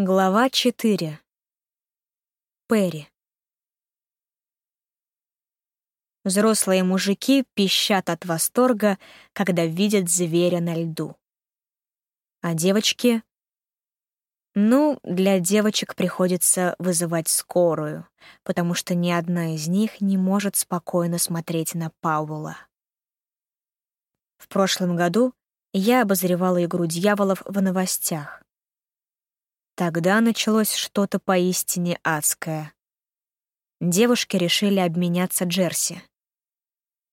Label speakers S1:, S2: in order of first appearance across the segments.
S1: Глава 4. Перри. Взрослые мужики пищат от восторга, когда видят зверя на льду. А девочки... Ну, для девочек приходится вызывать скорую, потому что ни одна из них не может спокойно смотреть на Пауэлла. В прошлом году я обозревала игру дьяволов в новостях. Тогда началось что-то поистине адское. Девушки решили обменяться джерси.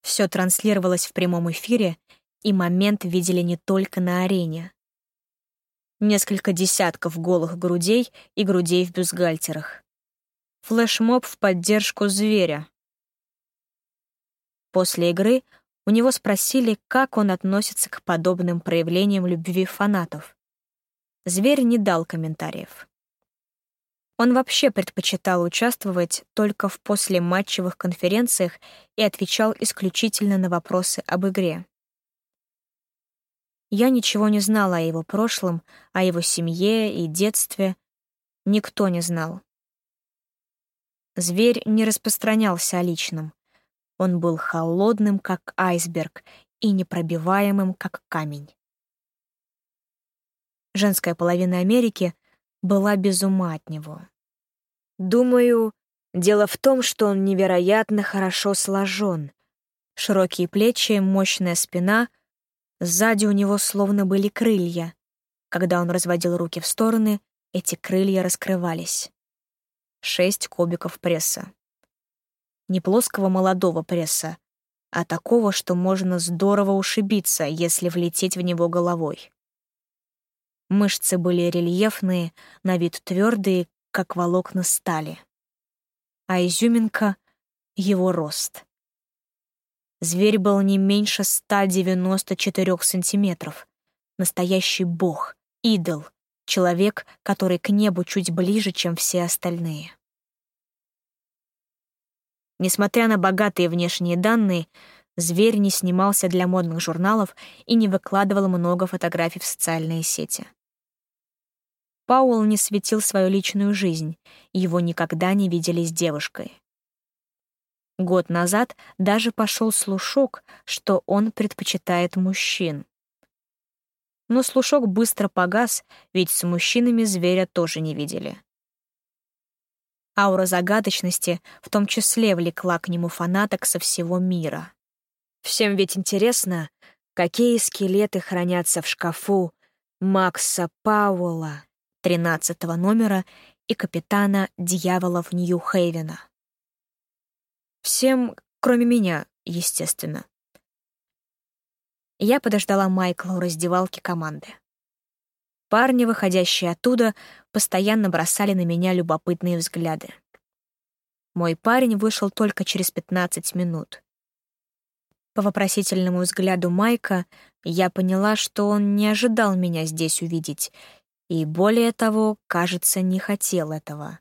S1: Все транслировалось в прямом эфире, и момент видели не только на арене. Несколько десятков голых грудей и грудей в бюстгальтерах. Флешмоб в поддержку зверя. После игры у него спросили, как он относится к подобным проявлениям любви фанатов. Зверь не дал комментариев. Он вообще предпочитал участвовать только в послематчевых конференциях и отвечал исключительно на вопросы об игре. Я ничего не знала о его прошлом, о его семье и детстве. Никто не знал. Зверь не распространялся о личном. Он был холодным, как айсберг, и непробиваемым, как камень женская половина Америки, была без ума от него. Думаю, дело в том, что он невероятно хорошо сложен. Широкие плечи, мощная спина, сзади у него словно были крылья. Когда он разводил руки в стороны, эти крылья раскрывались. Шесть кубиков пресса. Не плоского молодого пресса, а такого, что можно здорово ушибиться, если влететь в него головой. Мышцы были рельефные, на вид твердые, как волокна стали. А изюминка — его рост. Зверь был не меньше 194 сантиметров. Настоящий бог, идол, человек, который к небу чуть ближе, чем все остальные. Несмотря на богатые внешние данные, зверь не снимался для модных журналов и не выкладывал много фотографий в социальные сети. Пауэлл не светил свою личную жизнь, его никогда не видели с девушкой. Год назад даже пошел слушок, что он предпочитает мужчин. Но слушок быстро погас, ведь с мужчинами зверя тоже не видели. Аура загадочности в том числе влекла к нему фанаток со всего мира. Всем ведь интересно, какие скелеты хранятся в шкафу Макса Пауэлла. 13 номера и капитана дьяволов Нью-Хейвена. Всем, кроме меня, естественно. Я подождала Майкла у раздевалки команды. Парни, выходящие оттуда, постоянно бросали на меня любопытные взгляды. Мой парень вышел только через 15 минут. По вопросительному взгляду Майка я поняла, что он не ожидал меня здесь увидеть и, более того, кажется, не хотел этого.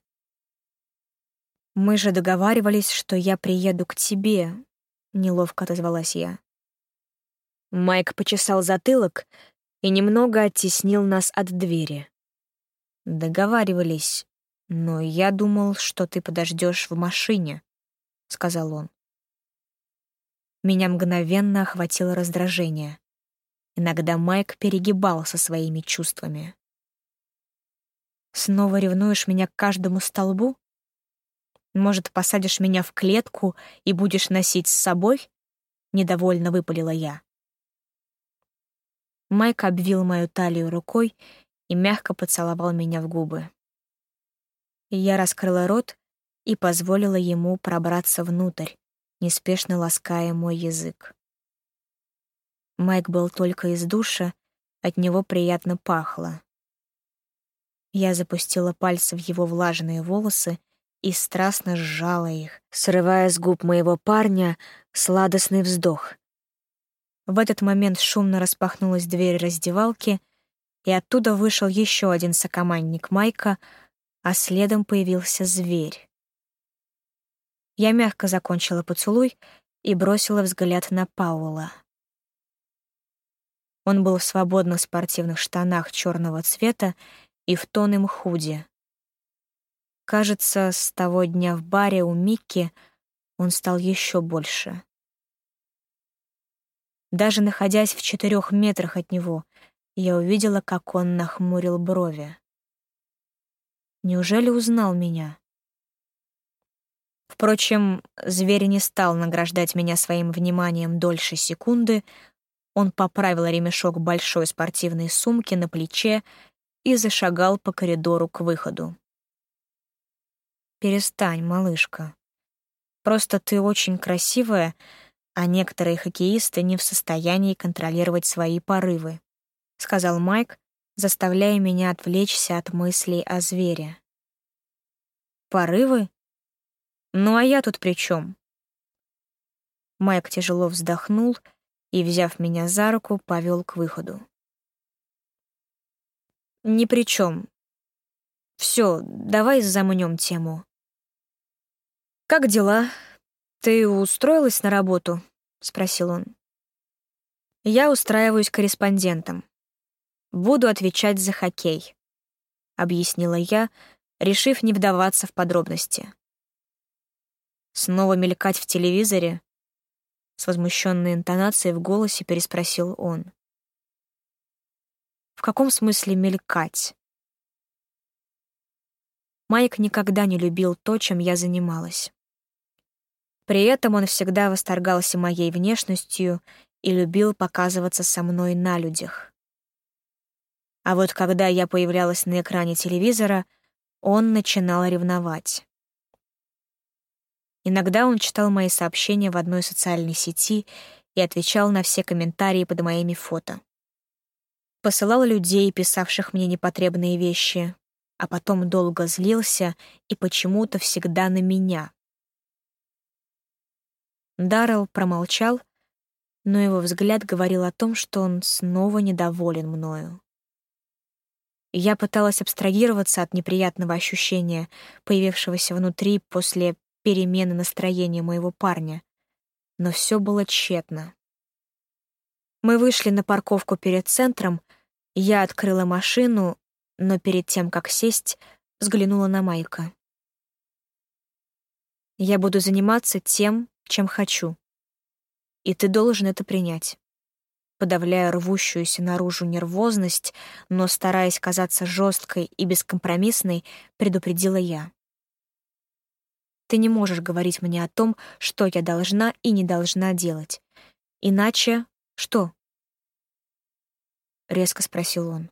S1: «Мы же договаривались, что я приеду к тебе», — неловко отозвалась я. Майк почесал затылок и немного оттеснил нас от двери. «Договаривались, но я думал, что ты подождешь в машине», — сказал он. Меня мгновенно охватило раздражение. Иногда Майк перегибал со своими чувствами. Снова ревнуешь меня к каждому столбу? Может, посадишь меня в клетку и будешь носить с собой? Недовольно выпалила я. Майк обвил мою талию рукой и мягко поцеловал меня в губы. Я раскрыла рот и позволила ему пробраться внутрь, неспешно лаская мой язык. Майк был только из душа, от него приятно пахло. Я запустила пальцы в его влажные волосы и страстно сжала их, срывая с губ моего парня сладостный вздох. В этот момент шумно распахнулась дверь раздевалки, и оттуда вышел еще один сокомандник Майка, а следом появился зверь. Я мягко закончила поцелуй и бросила взгляд на Паула. Он был в свободных спортивных штанах черного цвета и в тон худи. Кажется, с того дня в баре у Микки он стал еще больше. Даже находясь в четырех метрах от него, я увидела, как он нахмурил брови. Неужели узнал меня? Впрочем, зверь не стал награждать меня своим вниманием дольше секунды. Он поправил ремешок большой спортивной сумки на плече и зашагал по коридору к выходу. «Перестань, малышка. Просто ты очень красивая, а некоторые хоккеисты не в состоянии контролировать свои порывы», — сказал Майк, заставляя меня отвлечься от мыслей о звере. «Порывы? Ну а я тут при чем? Майк тяжело вздохнул и, взяв меня за руку, повел к выходу. «Ни при чем. Все, давай замнем тему. Как дела? Ты устроилась на работу?» — спросил он. «Я устраиваюсь корреспондентом. Буду отвечать за хоккей», — объяснила я, решив не вдаваться в подробности. «Снова мелькать в телевизоре?» С возмущенной интонацией в голосе переспросил он. В каком смысле мелькать? Майк никогда не любил то, чем я занималась. При этом он всегда восторгался моей внешностью и любил показываться со мной на людях. А вот когда я появлялась на экране телевизора, он начинал ревновать. Иногда он читал мои сообщения в одной социальной сети и отвечал на все комментарии под моими фото посылал людей, писавших мне непотребные вещи, а потом долго злился и почему-то всегда на меня. Даррелл промолчал, но его взгляд говорил о том, что он снова недоволен мною. Я пыталась абстрагироваться от неприятного ощущения, появившегося внутри после перемены настроения моего парня, но все было тщетно. Мы вышли на парковку перед центром, я открыла машину, но перед тем, как сесть, взглянула на Майка. «Я буду заниматься тем, чем хочу. И ты должен это принять». Подавляя рвущуюся наружу нервозность, но стараясь казаться жесткой и бескомпромиссной, предупредила я. «Ты не можешь говорить мне о том, что я должна и не должна делать. Иначе что?» — резко спросил он.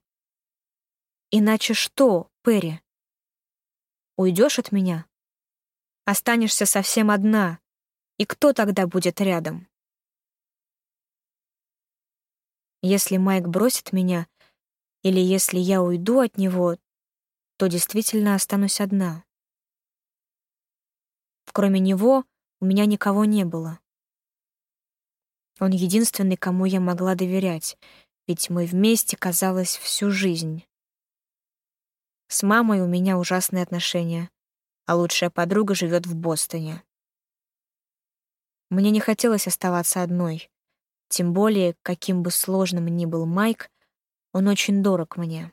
S1: «Иначе что, Перри? Уйдешь от меня? Останешься совсем одна, и кто тогда будет рядом?» Если Майк бросит меня, или если я уйду от него, то действительно останусь одна. Кроме него у меня никого не было. Он единственный, кому я могла доверять — ведь мы вместе, казалось, всю жизнь. С мамой у меня ужасные отношения, а лучшая подруга живет в Бостоне. Мне не хотелось оставаться одной, тем более, каким бы сложным ни был Майк, он очень дорог мне.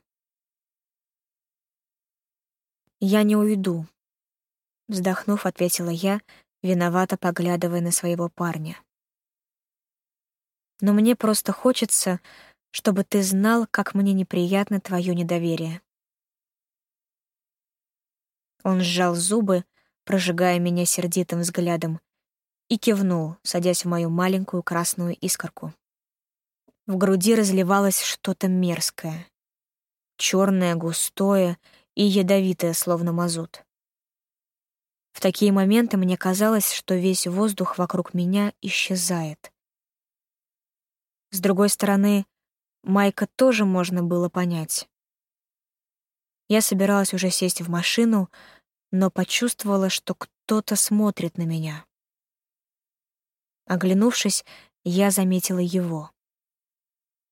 S1: «Я не уйду», — вздохнув, ответила я, виновато поглядывая на своего парня. «Но мне просто хочется, чтобы ты знал, как мне неприятно твое недоверие. Он сжал зубы, прожигая меня сердитым взглядом, и кивнул, садясь в мою маленькую красную искорку. В груди разливалось что-то мерзкое, черное, густое и ядовитое, словно мазут. В такие моменты мне казалось, что весь воздух вокруг меня исчезает. С другой стороны, Майка тоже можно было понять. Я собиралась уже сесть в машину, но почувствовала, что кто-то смотрит на меня. Оглянувшись, я заметила его.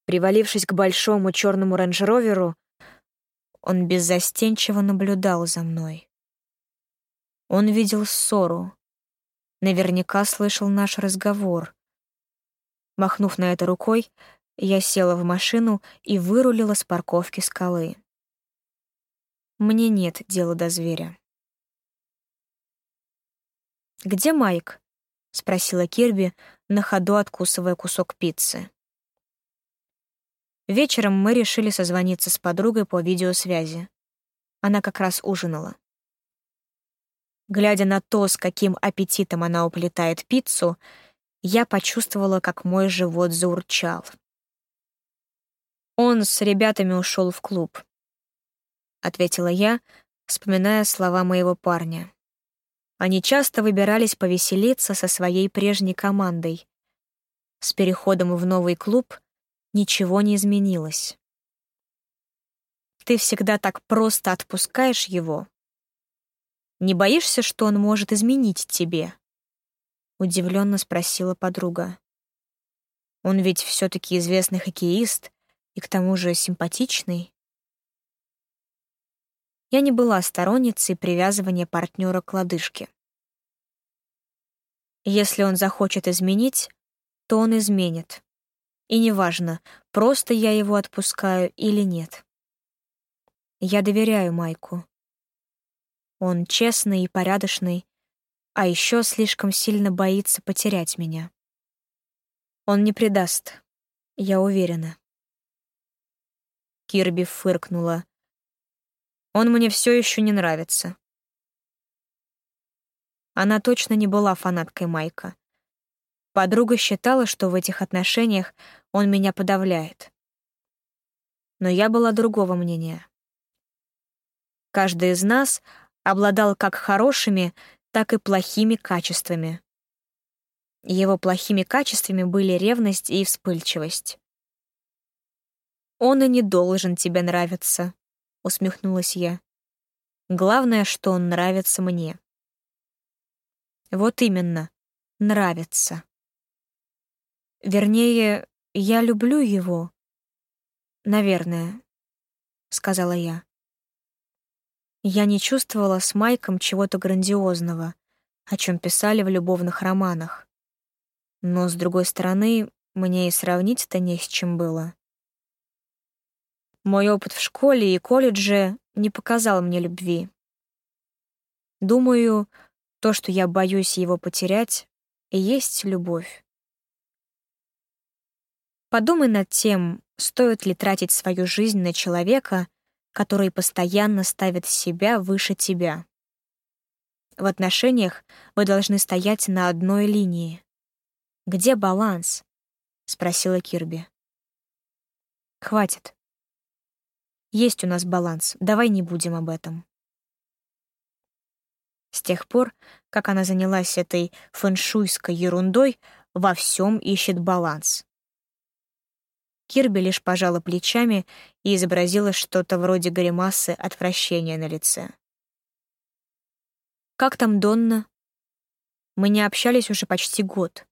S1: Привалившись к большому черному рейндж-роверу, он беззастенчиво наблюдал за мной. Он видел ссору, наверняка слышал наш разговор. Махнув на это рукой, я села в машину и вырулила с парковки скалы. Мне нет дела до зверя. «Где Майк?» — спросила Кирби, на ходу откусывая кусок пиццы. Вечером мы решили созвониться с подругой по видеосвязи. Она как раз ужинала. Глядя на то, с каким аппетитом она уплетает пиццу, я почувствовала, как мой живот заурчал. Он с ребятами ушел в клуб, ответила я, вспоминая слова моего парня. Они часто выбирались повеселиться со своей прежней командой. С переходом в новый клуб ничего не изменилось. Ты всегда так просто отпускаешь его. Не боишься, что он может изменить тебе? Удивленно спросила подруга. Он ведь все-таки известный хоккеист и к тому же симпатичный. Я не была сторонницей привязывания партнера к лодыжке. Если он захочет изменить, то он изменит. И неважно, просто я его отпускаю или нет. Я доверяю Майку. Он честный и порядочный, а еще слишком сильно боится потерять меня. Он не предаст, я уверена. Кирби фыркнула. Он мне все еще не нравится. Она точно не была фанаткой Майка. Подруга считала, что в этих отношениях он меня подавляет. Но я была другого мнения. Каждый из нас обладал как хорошими, так и плохими качествами. Его плохими качествами были ревность и вспыльчивость. «Он и не должен тебе нравиться», — усмехнулась я. «Главное, что он нравится мне». «Вот именно, нравится». «Вернее, я люблю его». «Наверное», — сказала я. Я не чувствовала с Майком чего-то грандиозного, о чем писали в любовных романах. Но, с другой стороны, мне и сравнить-то не с чем было. Мой опыт в школе и колледже не показал мне любви. Думаю, то, что я боюсь его потерять, и есть любовь. Подумай над тем, стоит ли тратить свою жизнь на человека, который постоянно ставит себя выше тебя. В отношениях вы должны стоять на одной линии. Где баланс? спросила Кирби. Хватит. Есть у нас баланс, давай не будем об этом. С тех пор, как она занялась этой фэншуйской ерундой, во всем ищет баланс. Кирби лишь пожала плечами и изобразила что-то вроде гримасы отвращения на лице. «Как там Донна?» Мы не общались уже почти год.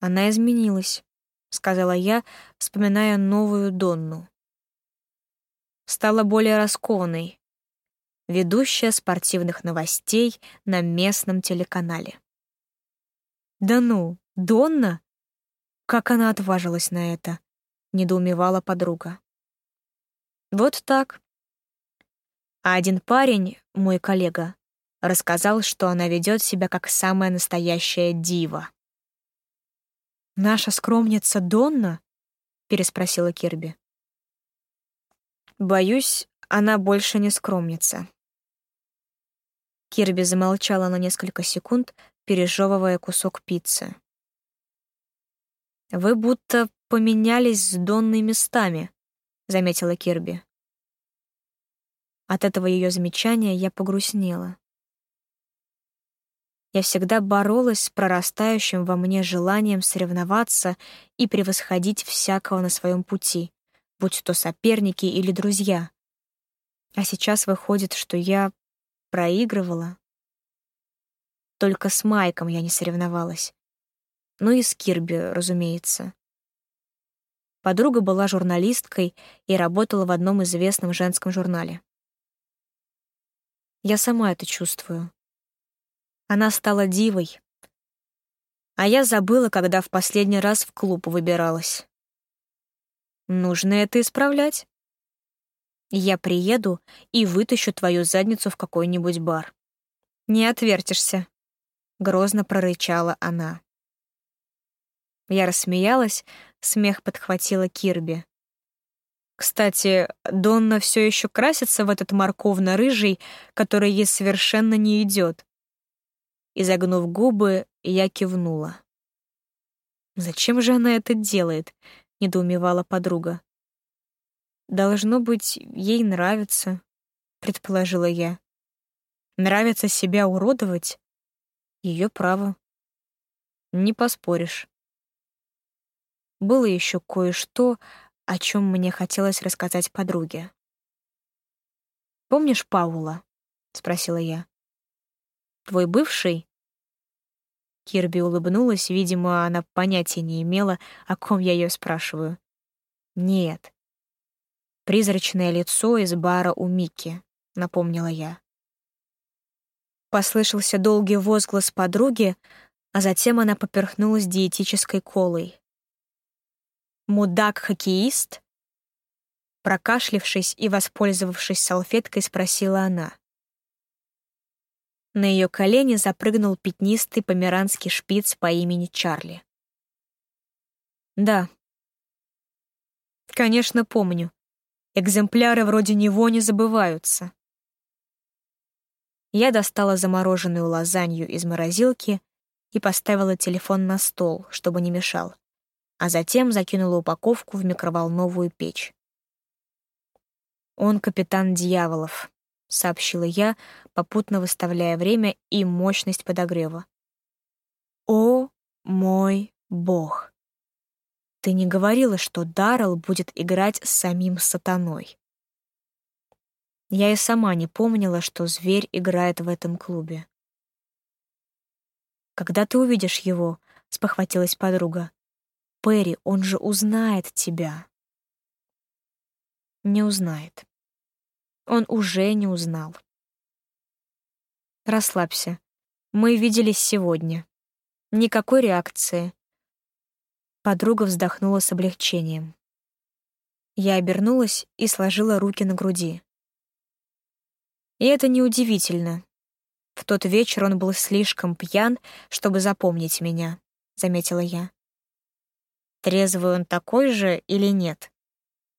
S1: Она изменилась, — сказала я, вспоминая новую Донну стала более раскованной, ведущая спортивных новостей на местном телеканале. «Да ну, Донна?» Как она отважилась на это? Недоумевала подруга. Вот так. А один парень, мой коллега, рассказал, что она ведет себя как самая настоящая дива. «Наша скромница Донна?» — переспросила Кирби. Боюсь, она больше не скромница. Кирби замолчала на несколько секунд, пережевывая кусок пиццы. «Вы будто поменялись с Донной местами», — заметила Кирби. От этого ее замечания я погрустнела. Я всегда боролась с прорастающим во мне желанием соревноваться и превосходить всякого на своем пути будь то соперники или друзья. А сейчас выходит, что я проигрывала. Только с Майком я не соревновалась. Ну и с Кирби, разумеется. Подруга была журналисткой и работала в одном известном женском журнале. Я сама это чувствую. Она стала дивой. А я забыла, когда в последний раз в клуб выбиралась. Нужно это исправлять. Я приеду и вытащу твою задницу в какой-нибудь бар. Не отвертишься, — грозно прорычала она. Я рассмеялась, смех подхватила Кирби. Кстати, Донна все еще красится в этот морковно-рыжий, который ей совершенно не идет. Изогнув губы, я кивнула. «Зачем же она это делает?» — недоумевала подруга. «Должно быть, ей нравится», — предположила я. «Нравится себя уродовать? Ее право. Не поспоришь». Было еще кое-что, о чем мне хотелось рассказать подруге. «Помнишь Паула?» — спросила я. «Твой бывший?» Кирби улыбнулась, видимо, она понятия не имела, о ком я ее спрашиваю. «Нет». «Призрачное лицо из бара у Микки», — напомнила я. Послышался долгий возглас подруги, а затем она поперхнулась диетической колой. «Мудак-хоккеист?» Прокашлившись и воспользовавшись салфеткой, спросила она. На ее колени запрыгнул пятнистый померанский шпиц по имени Чарли. «Да». «Конечно, помню. Экземпляры вроде него не забываются». Я достала замороженную лазанью из морозилки и поставила телефон на стол, чтобы не мешал а затем закинула упаковку в микроволновую печь. «Он капитан дьяволов», — сообщила я, попутно выставляя время и мощность подогрева. «О мой бог! Ты не говорила, что Даррелл будет играть с самим сатаной?» Я и сама не помнила, что зверь играет в этом клубе. «Когда ты увидишь его?» — спохватилась подруга. Перри, он же узнает тебя. Не узнает. Он уже не узнал. Расслабься. Мы виделись сегодня. Никакой реакции. Подруга вздохнула с облегчением. Я обернулась и сложила руки на груди. И это неудивительно. В тот вечер он был слишком пьян, чтобы запомнить меня, заметила я. Трезвый он такой же или нет?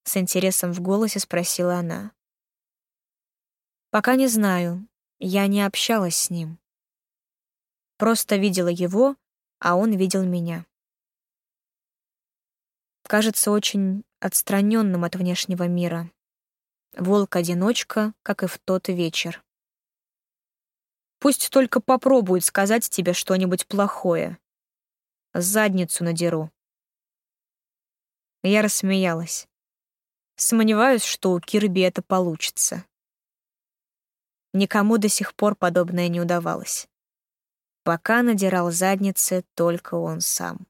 S1: С интересом в голосе спросила она. Пока не знаю. Я не общалась с ним. Просто видела его, а он видел меня. Кажется очень отстраненным от внешнего мира. Волк-одиночка, как и в тот вечер. Пусть только попробует сказать тебе что-нибудь плохое. Задницу надеру. Я рассмеялась. Сомневаюсь, что у Кирби это получится. Никому до сих пор подобное не удавалось. Пока надирал задницы только он сам.